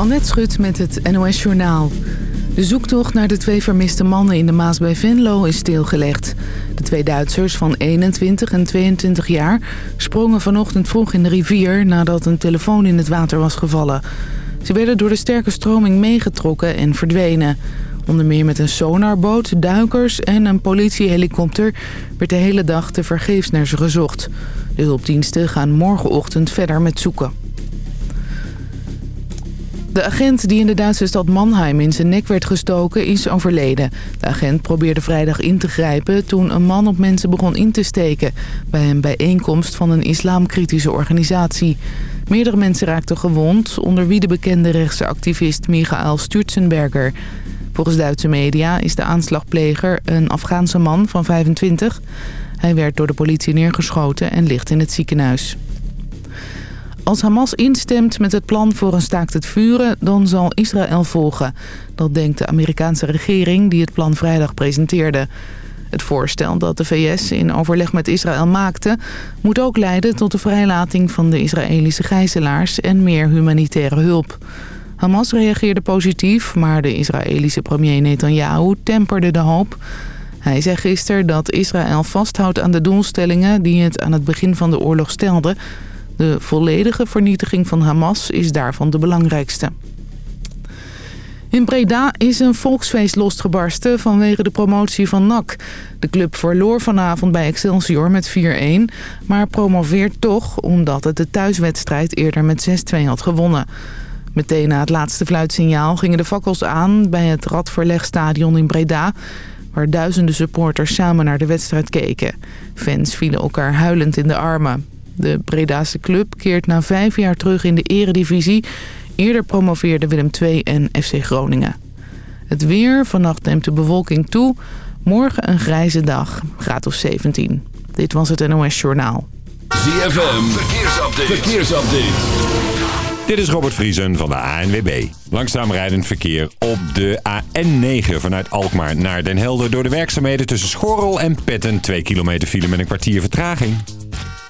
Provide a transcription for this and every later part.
Annette Schut met het NOS Journaal. De zoektocht naar de twee vermiste mannen in de Maas bij Venlo is stilgelegd. De twee Duitsers van 21 en 22 jaar sprongen vanochtend vroeg in de rivier... nadat een telefoon in het water was gevallen. Ze werden door de sterke stroming meegetrokken en verdwenen. Onder meer met een sonarboot, duikers en een politiehelikopter... werd de hele dag tevergeefs naar ze gezocht. De hulpdiensten gaan morgenochtend verder met zoeken. De agent die in de Duitse stad Mannheim in zijn nek werd gestoken is overleden. De agent probeerde vrijdag in te grijpen toen een man op mensen begon in te steken... bij een bijeenkomst van een islamkritische organisatie. Meerdere mensen raakten gewond, onder wie de bekende rechtse activist Michael Sturzenberger. Volgens Duitse media is de aanslagpleger een Afghaanse man van 25. Hij werd door de politie neergeschoten en ligt in het ziekenhuis. Als Hamas instemt met het plan voor een staakt het vuren, dan zal Israël volgen. Dat denkt de Amerikaanse regering die het plan vrijdag presenteerde. Het voorstel dat de VS in overleg met Israël maakte... moet ook leiden tot de vrijlating van de Israëlische gijzelaars... en meer humanitaire hulp. Hamas reageerde positief, maar de Israëlische premier Netanyahu temperde de hoop... Hij zei gisteren dat Israël vasthoudt aan de doelstellingen die het aan het begin van de oorlog stelde... De volledige vernietiging van Hamas is daarvan de belangrijkste. In Breda is een volksfeest losgebarsten vanwege de promotie van NAC. De club verloor vanavond bij Excelsior met 4-1, maar promoveert toch omdat het de thuiswedstrijd eerder met 6-2 had gewonnen. Meteen na het laatste fluitsignaal gingen de fakkels aan bij het Radverlegstadion in Breda... waar duizenden supporters samen naar de wedstrijd keken. Fans vielen elkaar huilend in de armen. De Bredaanse club keert na vijf jaar terug in de eredivisie. Eerder promoveerden Willem II en FC Groningen. Het weer, vannacht neemt de bewolking toe. Morgen een grijze dag, graad of 17. Dit was het NOS Journaal. ZFM, verkeersupdate. verkeersupdate. Dit is Robert Vriesen van de ANWB. Langzaam rijdend verkeer op de AN9 vanuit Alkmaar naar Den Helder... door de werkzaamheden tussen Schorrel en Petten. 2 kilometer file met een kwartier vertraging.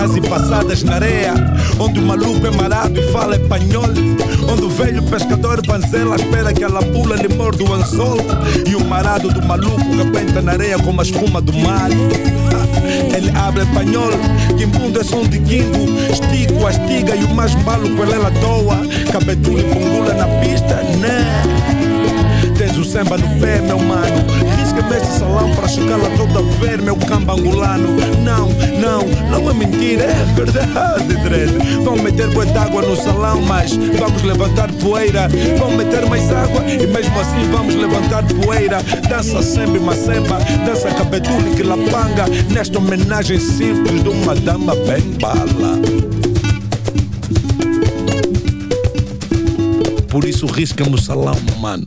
Farras de quintais e passadas na areia. Onde o maluco é marado e fala espanhol. Onde o velho pescador panzela espera que a lapula lhe morde o anzol. E o marado do maluco rebenta na areia como a espuma do mar. Ele abre espanhol, quimbundo é som de quimbo. Estico, a estiga e o mais maluco ele ela toa. Cabetula e pungula na pista, né? O samba no pé, meu mano. Risca-me esse salão para chocá-la toda a ver, meu camba angolano. Não, não, não é mentira, é verdade, dread. Vão meter boi d'água no salão, mas vamos levantar poeira. Vão meter mais água e mesmo assim vamos levantar poeira. Dança sempre macemba, dança cabetula e quilapanga. Nesta homenagem simples de uma dama bem bala. Por isso risca-me o salão, mano.